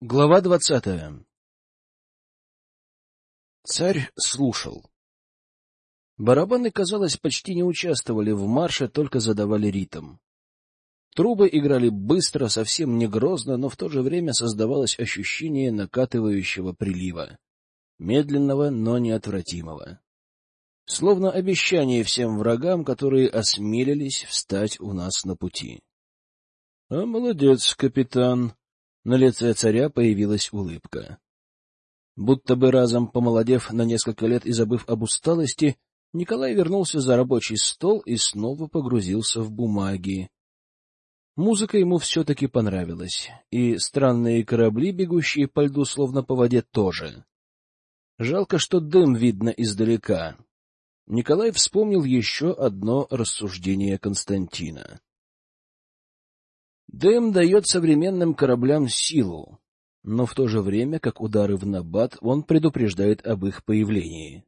Глава двадцатая Царь слушал. Барабаны, казалось, почти не участвовали в марше, только задавали ритм. Трубы играли быстро, совсем не грозно, но в то же время создавалось ощущение накатывающего прилива, медленного, но неотвратимого. Словно обещание всем врагам, которые осмелились встать у нас на пути. — А молодец, капитан! На лице царя появилась улыбка. Будто бы разом помолодев на несколько лет и забыв об усталости, Николай вернулся за рабочий стол и снова погрузился в бумаги. Музыка ему все-таки понравилась, и странные корабли, бегущие по льду словно по воде, тоже. Жалко, что дым видно издалека. Николай вспомнил еще одно рассуждение Константина. Дым дает современным кораблям силу, но в то же время, как удары в набат, он предупреждает об их появлении.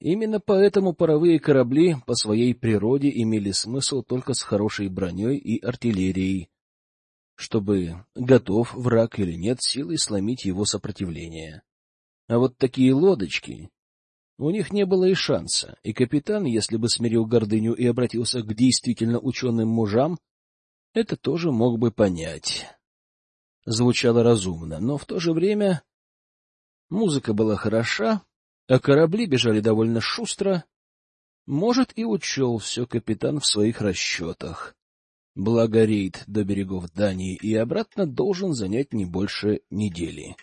Именно поэтому паровые корабли по своей природе имели смысл только с хорошей броней и артиллерией, чтобы, готов враг или нет, силой сломить его сопротивление. А вот такие лодочки... У них не было и шанса, и капитан, если бы смирил гордыню и обратился к действительно ученым мужам, это тоже мог бы понять. Звучало разумно, но в то же время музыка была хороша, а корабли бежали довольно шустро. Может, и учел все капитан в своих расчетах. Благо рейд до берегов Дании и обратно должен занять не больше недели.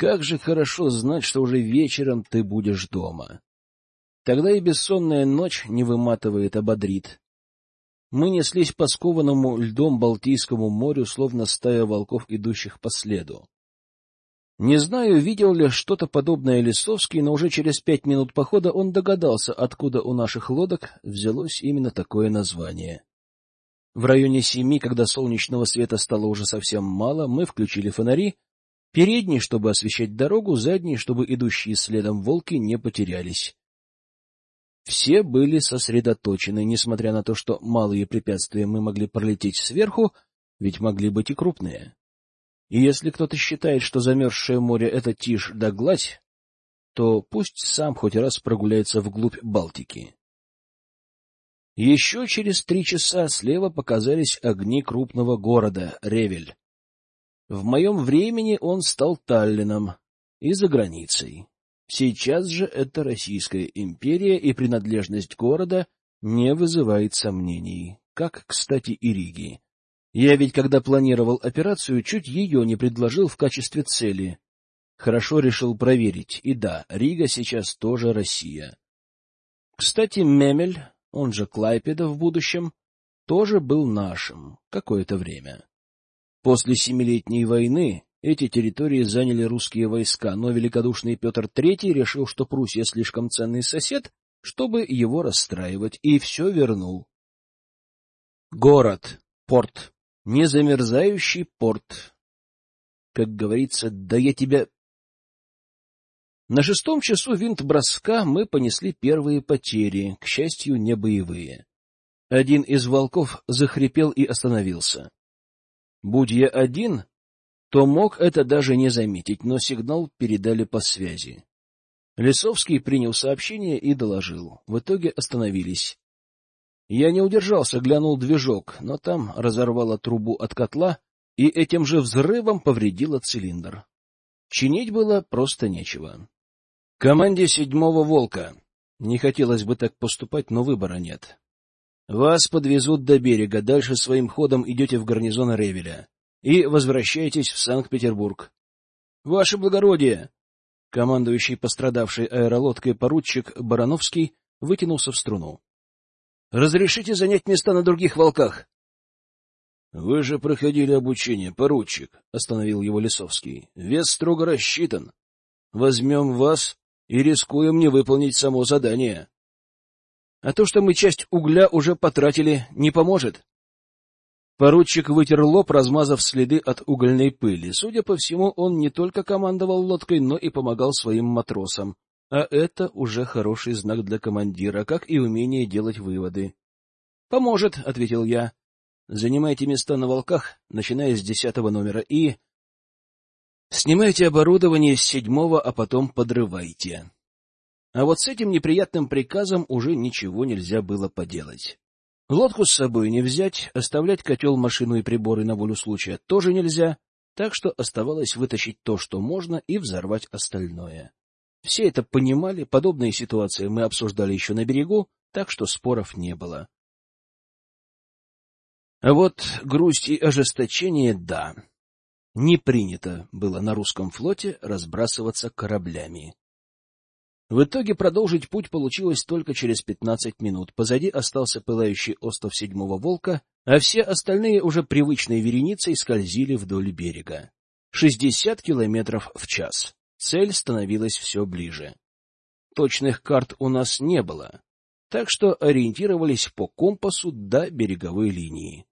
Как же хорошо знать, что уже вечером ты будешь дома. Тогда и бессонная ночь не выматывает, а бодрит. Мы неслись по скованному льдом Балтийскому морю, словно стая волков, идущих по следу. Не знаю, видел ли что-то подобное Лисовский, но уже через пять минут похода он догадался, откуда у наших лодок взялось именно такое название. В районе семи, когда солнечного света стало уже совсем мало, мы включили фонари — Передний, чтобы освещать дорогу, задний, чтобы идущие следом волки не потерялись. Все были сосредоточены, несмотря на то, что малые препятствия мы могли пролететь сверху, ведь могли быть и крупные. И если кто-то считает, что замерзшее море — это тишь да гладь, то пусть сам хоть раз прогуляется вглубь Балтики. Еще через три часа слева показались огни крупного города — Ревель. В моем времени он стал Таллином и за границей. Сейчас же это Российская империя, и принадлежность города не вызывает сомнений, как, кстати, и Риги. Я ведь, когда планировал операцию, чуть ее не предложил в качестве цели. Хорошо решил проверить, и да, Рига сейчас тоже Россия. Кстати, Мемель, он же Клайпеда в будущем, тоже был нашим какое-то время. После Семилетней войны эти территории заняли русские войска, но великодушный Петр III решил, что Пруссия слишком ценный сосед, чтобы его расстраивать, и все вернул. Город, порт, незамерзающий порт. Как говорится, да я тебя... На шестом часу винт броска мы понесли первые потери, к счастью, не боевые. Один из волков захрипел и остановился. Будь я один, то мог это даже не заметить, но сигнал передали по связи. Лесовский принял сообщение и доложил. В итоге остановились. Я не удержался, глянул движок, но там разорвало трубу от котла и этим же взрывом повредило цилиндр. Чинить было просто нечего. Команде седьмого «Волка». Не хотелось бы так поступать, но выбора нет. Вас подвезут до берега, дальше своим ходом идете в гарнизон Ревеля и возвращаетесь в Санкт-Петербург. — Ваше благородие! Командующий пострадавшей аэролодкой поручик Барановский вытянулся в струну. — Разрешите занять места на других волках? — Вы же проходили обучение, поручик, — остановил его Лисовский. — Вес строго рассчитан. Возьмем вас и рискуем не выполнить само задание. А то, что мы часть угля уже потратили, не поможет. Поручик вытер лоб, размазав следы от угольной пыли. Судя по всему, он не только командовал лодкой, но и помогал своим матросам. А это уже хороший знак для командира, как и умение делать выводы. Поможет, — ответил я. Занимайте места на волках, начиная с десятого номера, и... Снимайте оборудование с седьмого, а потом подрывайте. А вот с этим неприятным приказом уже ничего нельзя было поделать. Лодку с собой не взять, оставлять котел, машину и приборы на волю случая тоже нельзя, так что оставалось вытащить то, что можно, и взорвать остальное. Все это понимали, подобные ситуации мы обсуждали еще на берегу, так что споров не было. А вот грусть и ожесточение — да. Не принято было на русском флоте разбрасываться кораблями. В итоге продолжить путь получилось только через пятнадцать минут. Позади остался пылающий остров Седьмого Волка, а все остальные уже привычной вереницей скользили вдоль берега. Шестьдесят километров в час. Цель становилась все ближе. Точных карт у нас не было, так что ориентировались по компасу до береговой линии.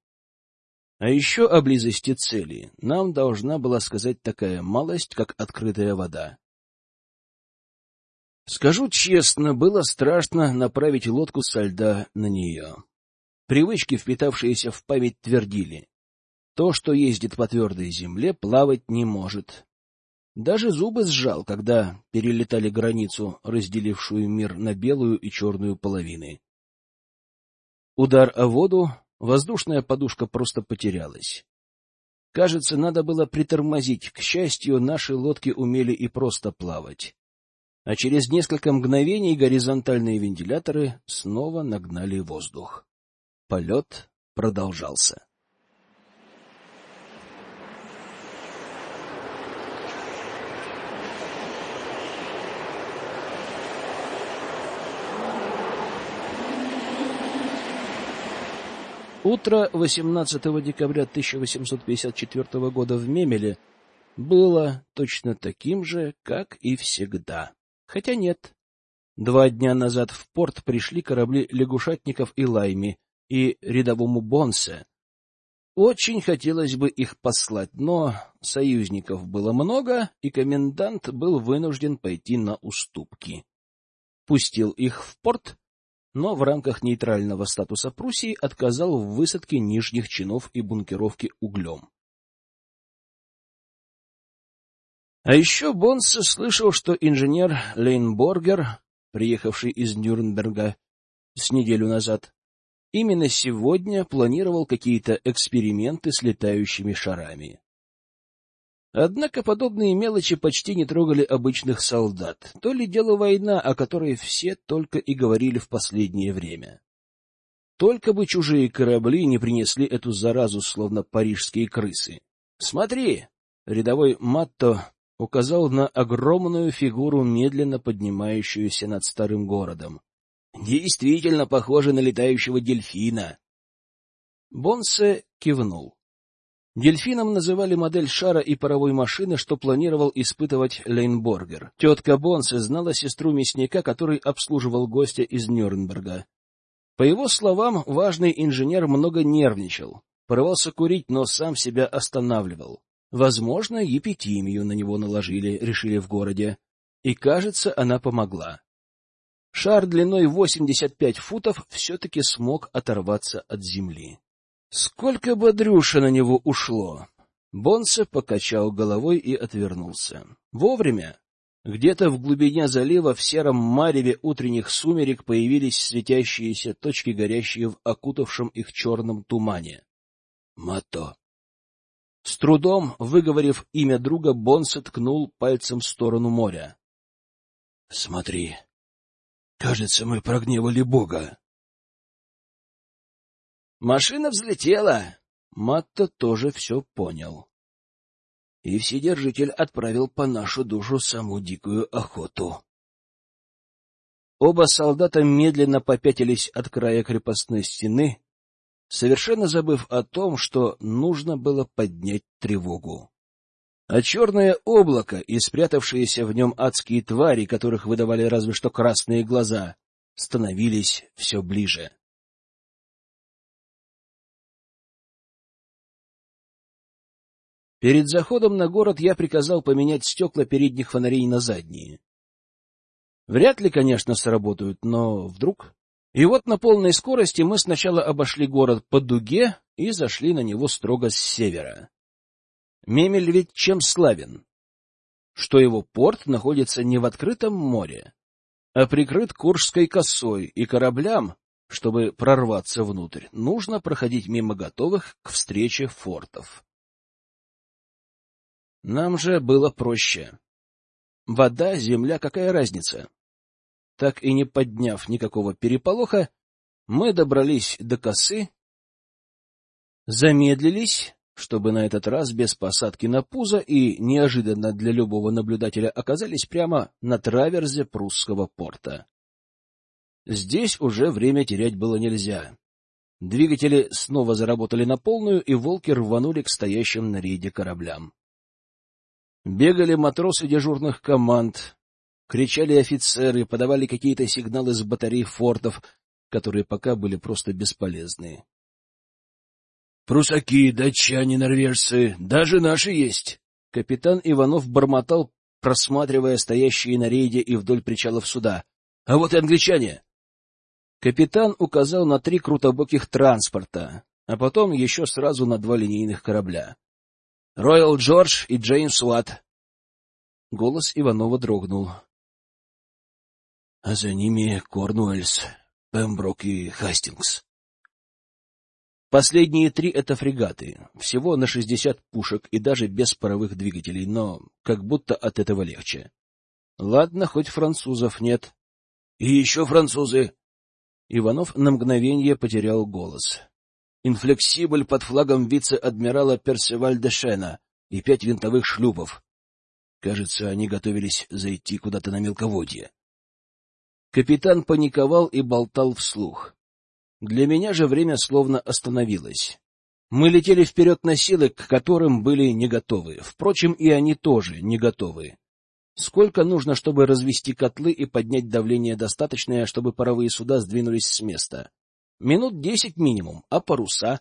А еще о близости цели нам должна была сказать такая малость, как открытая вода. Скажу честно, было страшно направить лодку со льда на нее. Привычки, впитавшиеся в память, твердили. То, что ездит по твердой земле, плавать не может. Даже зубы сжал, когда перелетали границу, разделившую мир на белую и черную половины. Удар о воду, воздушная подушка просто потерялась. Кажется, надо было притормозить. К счастью, наши лодки умели и просто плавать а через несколько мгновений горизонтальные вентиляторы снова нагнали воздух. Полет продолжался. Утро 18 декабря 1854 года в Мемеле было точно таким же, как и всегда. Хотя нет. Два дня назад в порт пришли корабли лягушатников и лайми, и рядовому Бонсе. Очень хотелось бы их послать, но союзников было много, и комендант был вынужден пойти на уступки. Пустил их в порт, но в рамках нейтрального статуса Пруссии отказал в высадке нижних чинов и бункеровке углем. А еще Бонс слышал, что инженер Лейнборгер, приехавший из Нюрнберга с неделю назад, именно сегодня планировал какие-то эксперименты с летающими шарами. Однако подобные мелочи почти не трогали обычных солдат. То ли дело война, о которой все только и говорили в последнее время. Только бы чужие корабли не принесли эту заразу, словно парижские крысы. «Смотри!» — рядовой Матто указал на огромную фигуру, медленно поднимающуюся над старым городом. Действительно похоже на летающего дельфина. Бонсе кивнул. Дельфином называли модель шара и паровой машины, что планировал испытывать Лейнборгер. Тетка Бонсе знала сестру мясника, который обслуживал гостя из Нюрнберга. По его словам, важный инженер много нервничал, порывался курить, но сам себя останавливал. Возможно, епитимию на него наложили, решили в городе. И, кажется, она помогла. Шар длиной 85 футов все-таки смог оторваться от земли. Сколько бодрюша на него ушло! Бонсе покачал головой и отвернулся. Вовремя. Где-то в глубине залива в сером мареве утренних сумерек появились светящиеся точки, горящие в окутавшем их черном тумане. Мато. С трудом выговорив имя друга, Бонс ткнул пальцем в сторону моря. — Смотри, кажется, мы прогневали Бога. Машина взлетела. Матто тоже все понял. И Вседержитель отправил по нашу душу саму дикую охоту. Оба солдата медленно попятились от края крепостной стены, совершенно забыв о том, что нужно было поднять тревогу. А черное облако и спрятавшиеся в нем адские твари, которых выдавали разве что красные глаза, становились все ближе. Перед заходом на город я приказал поменять стекла передних фонарей на задние. Вряд ли, конечно, сработают, но вдруг... И вот на полной скорости мы сначала обошли город по дуге и зашли на него строго с севера. Мемель ведь чем славен? Что его порт находится не в открытом море, а прикрыт Куршской косой, и кораблям, чтобы прорваться внутрь, нужно проходить мимо готовых к встрече фортов. Нам же было проще. Вода, земля, какая разница? Так и не подняв никакого переполоха, мы добрались до косы, замедлились, чтобы на этот раз без посадки на пузо и неожиданно для любого наблюдателя оказались прямо на траверзе прусского порта. Здесь уже время терять было нельзя. Двигатели снова заработали на полную, и волки рванули к стоящим на рейде кораблям. Бегали матросы дежурных команд, кричали офицеры, подавали какие-то сигналы с батарей фортов, которые пока были просто бесполезны. «Прусаки, датчане, норвежцы, даже наши есть!» Капитан Иванов бормотал, просматривая стоящие на рейде и вдоль причалов суда. «А вот и англичане!» Капитан указал на три крутобоких транспорта, а потом еще сразу на два линейных корабля. Роял Джордж и Джеймс Уатт. Голос Иванова дрогнул. А за ними Корнуэльс, Пемброк и Хастингс. Последние три — это фрегаты, всего на шестьдесят пушек и даже без паровых двигателей, но как будто от этого легче. Ладно, хоть французов нет. — И еще французы! Иванов на мгновение потерял голос инфлексибль под флагом вице-адмирала Персиваль де Шена и пять винтовых шлюпов. Кажется, они готовились зайти куда-то на мелководье. Капитан паниковал и болтал вслух. Для меня же время словно остановилось. Мы летели вперед на силы, к которым были не готовы. Впрочем, и они тоже не готовы. Сколько нужно, чтобы развести котлы и поднять давление достаточное, чтобы паровые суда сдвинулись с места? Минут десять минимум, а паруса?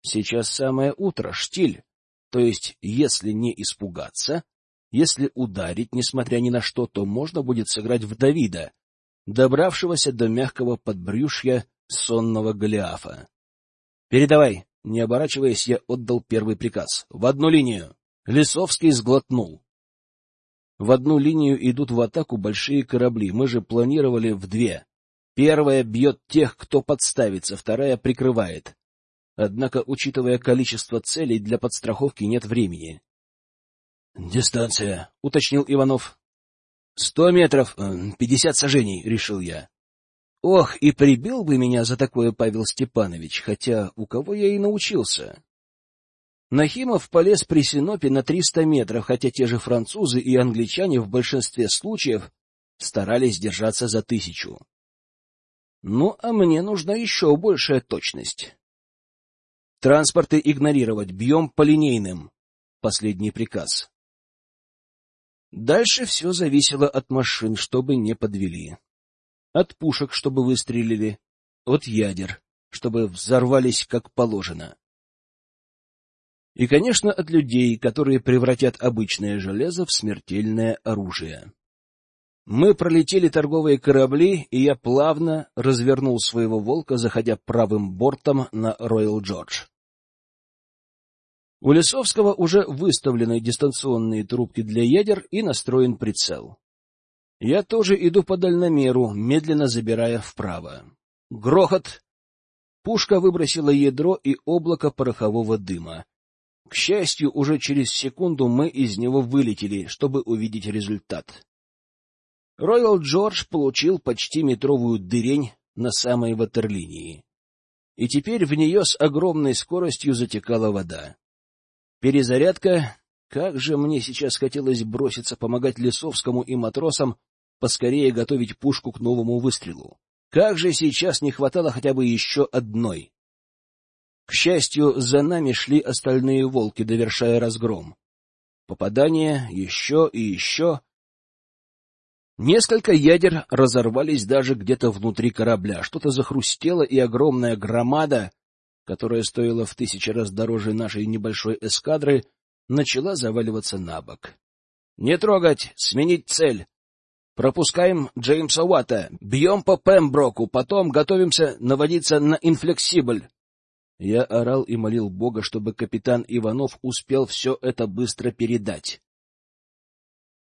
Сейчас самое утро, штиль. То есть, если не испугаться, если ударить, несмотря ни на что, то можно будет сыграть в Давида, добравшегося до мягкого подбрюшья сонного Голиафа. «Передавай!» Не оборачиваясь, я отдал первый приказ. «В одну линию!» Лисовский сглотнул. В одну линию идут в атаку большие корабли, мы же планировали в две. Первая бьет тех, кто подставится, вторая прикрывает. Однако, учитывая количество целей, для подстраховки нет времени. — Дистанция, — уточнил Иванов. — Сто метров, э, пятьдесят сажений, — решил я. Ох, и прибил бы меня за такое Павел Степанович, хотя у кого я и научился. Нахимов полез при Синопе на триста метров, хотя те же французы и англичане в большинстве случаев старались держаться за тысячу. Ну, а мне нужна еще большая точность. Транспорты игнорировать, бьем по линейным. Последний приказ. Дальше все зависело от машин, чтобы не подвели. От пушек, чтобы выстрелили. От ядер, чтобы взорвались как положено. И, конечно, от людей, которые превратят обычное железо в смертельное оружие. Мы пролетели торговые корабли, и я плавно развернул своего волка, заходя правым бортом на Роyal Джордж. У Лесовского уже выставлены дистанционные трубки для ядер и настроен прицел. Я тоже иду по дальномеру, медленно забирая вправо. Грохот! Пушка выбросила ядро и облако порохового дыма. К счастью, уже через секунду мы из него вылетели, чтобы увидеть результат. Роyal Джордж получил почти метровую дырень на самой ватерлинии. И теперь в нее с огромной скоростью затекала вода. Перезарядка. Как же мне сейчас хотелось броситься помогать Лесовскому и матросам поскорее готовить пушку к новому выстрелу. Как же сейчас не хватало хотя бы еще одной. К счастью, за нами шли остальные волки, довершая разгром. Попадание, еще и еще, Несколько ядер разорвались даже где-то внутри корабля. Что-то захрустело, и огромная громада, которая стоила в тысячи раз дороже нашей небольшой эскадры, начала заваливаться на бок. — Не трогать! Сменить цель! Пропускаем Джеймса Уатта, бьем по Пемброку, потом готовимся наводиться на инфлексибль. Я орал и молил Бога, чтобы капитан Иванов успел все это быстро передать.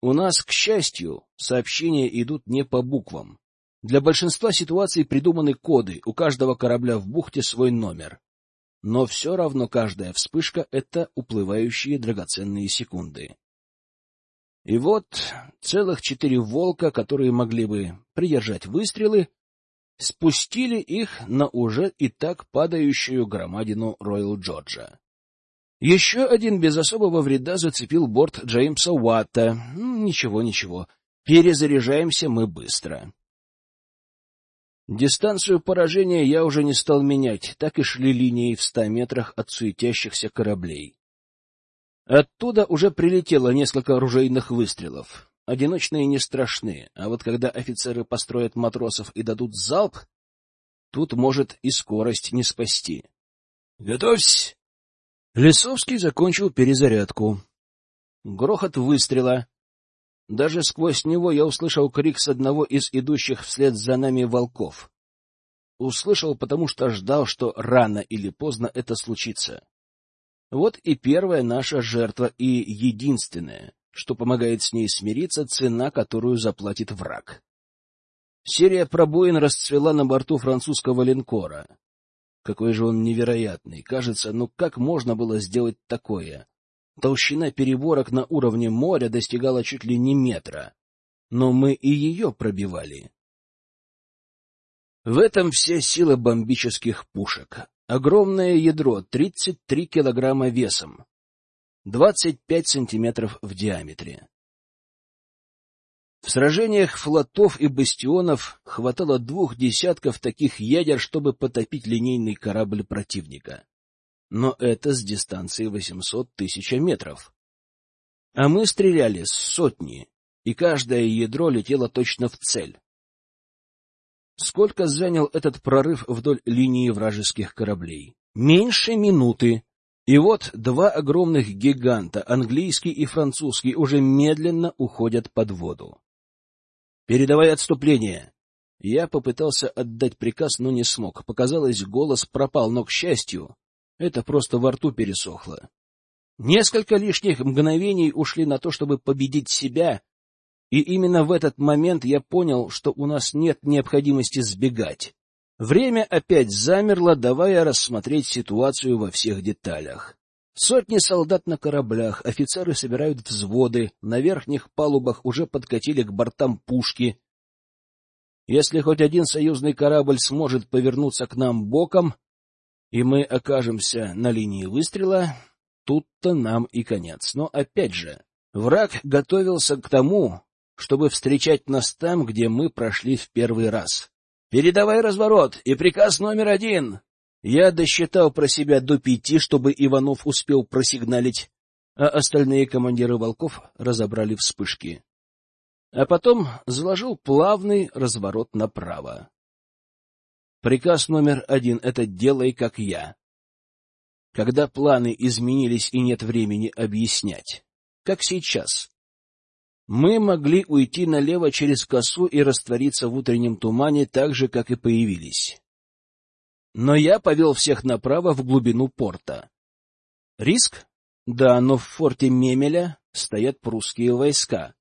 У нас, к счастью, сообщения идут не по буквам. Для большинства ситуаций придуманы коды, у каждого корабля в бухте свой номер. Но все равно каждая вспышка — это уплывающие драгоценные секунды. И вот целых четыре волка, которые могли бы придержать выстрелы, спустили их на уже и так падающую громадину Роyal Джорджа. Еще один без особого вреда зацепил борт Джеймса Уатта. Ничего, ничего. Перезаряжаемся мы быстро. Дистанцию поражения я уже не стал менять, так и шли линией в ста метрах от суетящихся кораблей. Оттуда уже прилетело несколько оружейных выстрелов. Одиночные не страшны, а вот когда офицеры построят матросов и дадут залп, тут может и скорость не спасти. «Готовься!» Лесовский закончил перезарядку. Грохот выстрела. Даже сквозь него я услышал крик с одного из идущих вслед за нами волков. Услышал, потому что ждал, что рано или поздно это случится. Вот и первая наша жертва, и единственная, что помогает с ней смириться, цена, которую заплатит враг. Серия пробоин расцвела на борту французского линкора. Какой же он невероятный. Кажется, ну как можно было сделать такое? Толщина переборок на уровне моря достигала чуть ли не метра. Но мы и ее пробивали. В этом вся сила бомбических пушек. Огромное ядро, 33 килограмма весом, 25 сантиметров в диаметре. В сражениях флотов и бастионов хватало двух десятков таких ядер, чтобы потопить линейный корабль противника. Но это с дистанции 800 тысяч метров. А мы стреляли с сотни, и каждое ядро летело точно в цель. Сколько занял этот прорыв вдоль линии вражеских кораблей? Меньше минуты. И вот два огромных гиганта, английский и французский, уже медленно уходят под воду. «Передавай отступление!» Я попытался отдать приказ, но не смог. Показалось, голос пропал, но, к счастью, это просто во рту пересохло. Несколько лишних мгновений ушли на то, чтобы победить себя и именно в этот момент я понял, что у нас нет необходимости сбегать. Время опять замерло, давая рассмотреть ситуацию во всех деталях. Сотни солдат на кораблях, офицеры собирают взводы, на верхних палубах уже подкатили к бортам пушки. Если хоть один союзный корабль сможет повернуться к нам боком, и мы окажемся на линии выстрела, тут-то нам и конец. Но опять же, враг готовился к тому, чтобы встречать нас там, где мы прошли в первый раз. «Передавай разворот и приказ номер один!» Я досчитал про себя до пяти, чтобы Иванов успел просигналить, а остальные командиры волков разобрали вспышки. А потом заложил плавный разворот направо. Приказ номер один — это «делай, как я». Когда планы изменились и нет времени объяснять. Как сейчас. Мы могли уйти налево через косу и раствориться в утреннем тумане так же, как и появились. Но я повел всех направо в глубину порта. Риск? Да, но в форте Мемеля стоят прусские войска.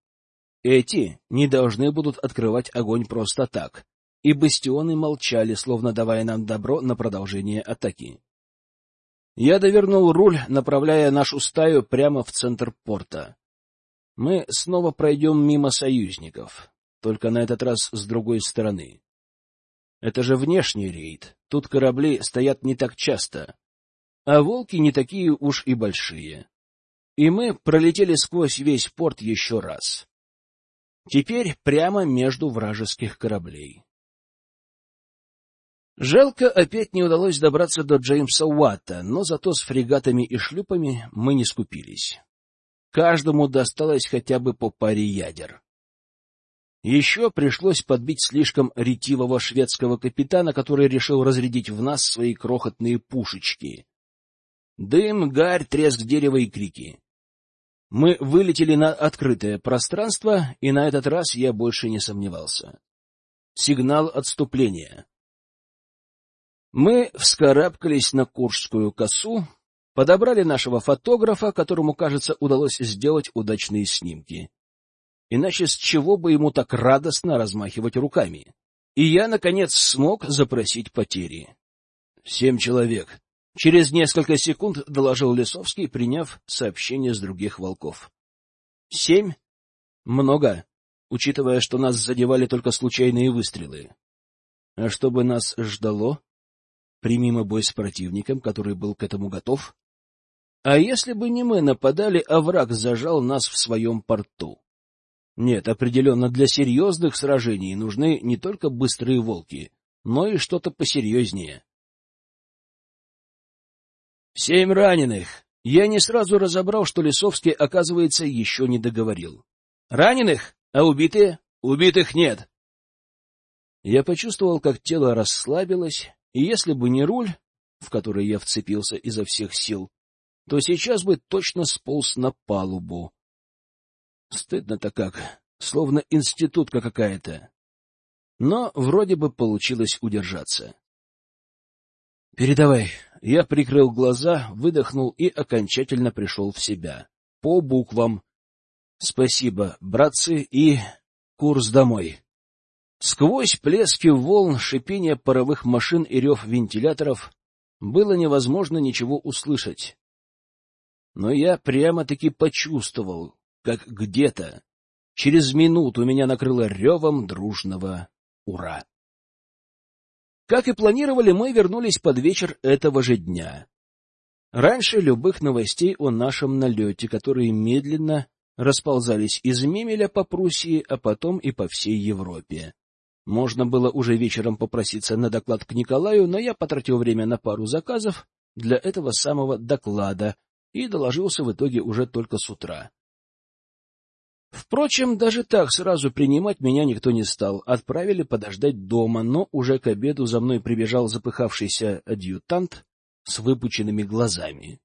Эти не должны будут открывать огонь просто так, и бастионы молчали, словно давая нам добро на продолжение атаки. Я довернул руль, направляя нашу стаю прямо в центр порта мы снова пройдем мимо союзников, только на этот раз с другой стороны. Это же внешний рейд, тут корабли стоят не так часто, а волки не такие уж и большие. И мы пролетели сквозь весь порт еще раз. Теперь прямо между вражеских кораблей. Жалко, опять не удалось добраться до Джеймса Уатта, но зато с фрегатами и шлюпами мы не скупились. Каждому досталось хотя бы по паре ядер. Еще пришлось подбить слишком ретивого шведского капитана, который решил разрядить в нас свои крохотные пушечки. Дым, гарь, треск дерева и крики. Мы вылетели на открытое пространство, и на этот раз я больше не сомневался. Сигнал отступления. Мы вскарабкались на Куршскую косу, подобрали нашего фотографа, которому, кажется, удалось сделать удачные снимки. Иначе с чего бы ему так радостно размахивать руками? И я, наконец, смог запросить потери. Семь человек. Через несколько секунд доложил Лесовский, приняв сообщение с других волков. Семь? Много, учитывая, что нас задевали только случайные выстрелы. А что бы нас ждало? Примимо бой с противником, который был к этому готов? А если бы не мы нападали, а враг зажал нас в своем порту? Нет, определенно для серьезных сражений нужны не только быстрые волки, но и что-то посерьезнее. Семь раненых. Я не сразу разобрал, что Лисовский, оказывается, еще не договорил. Раненых? А убитые? Убитых нет. Я почувствовал, как тело расслабилось, и если бы не руль, в который я вцепился изо всех сил, то сейчас бы точно сполз на палубу. Стыдно-то как, словно институтка какая-то. Но вроде бы получилось удержаться. — Передавай. Я прикрыл глаза, выдохнул и окончательно пришел в себя. По буквам. Спасибо, братцы, и курс домой. Сквозь плески волн, шипение паровых машин и рев вентиляторов было невозможно ничего услышать. Но я прямо-таки почувствовал, как где-то через минуту меня накрыло ревом дружного «Ура!». Как и планировали, мы вернулись под вечер этого же дня. Раньше любых новостей о нашем налете, которые медленно расползались из Мемеля по Пруссии, а потом и по всей Европе. Можно было уже вечером попроситься на доклад к Николаю, но я потратил время на пару заказов для этого самого доклада и доложился в итоге уже только с утра. Впрочем, даже так сразу принимать меня никто не стал. Отправили подождать дома, но уже к обеду за мной прибежал запыхавшийся адъютант с выпученными глазами.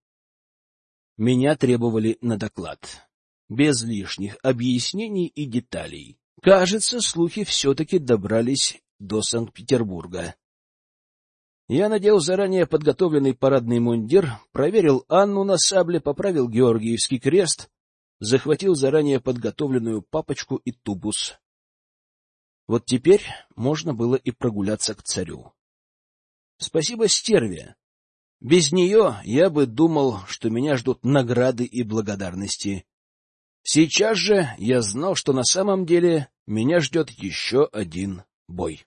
Меня требовали на доклад. Без лишних объяснений и деталей. Кажется, слухи все-таки добрались до Санкт-Петербурга. Я надел заранее подготовленный парадный мундир, проверил Анну на сабле, поправил Георгиевский крест, захватил заранее подготовленную папочку и тубус. Вот теперь можно было и прогуляться к царю. Спасибо стерве. Без нее я бы думал, что меня ждут награды и благодарности. Сейчас же я знал, что на самом деле меня ждет еще один бой.